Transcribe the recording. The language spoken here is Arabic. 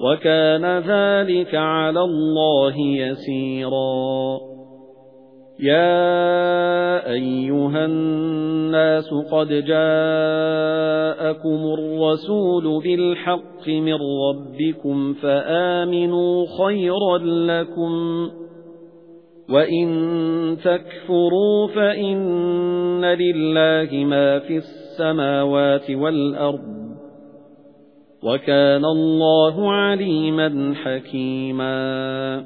وَكَانَ ذَلِكَ عَلَى اللَّهِ يَسِيرًا. يَا أَيُّهَا النَّاسُ قَدْ جَاءَكُمُ الرَّسُولُ بِالْحَقِّ مِنْ رَبِّكُمْ فَآمِنُوا خَيْرًا لَكُمْ وَإِن تَكْفُرُوا فَإِنَّ لِلَّهِ مَا فِي السَّمَاوَاتِ وَالْأَرْضِ. وَكَانَ اللَّهُ عَلِيمًا حَكِيمًا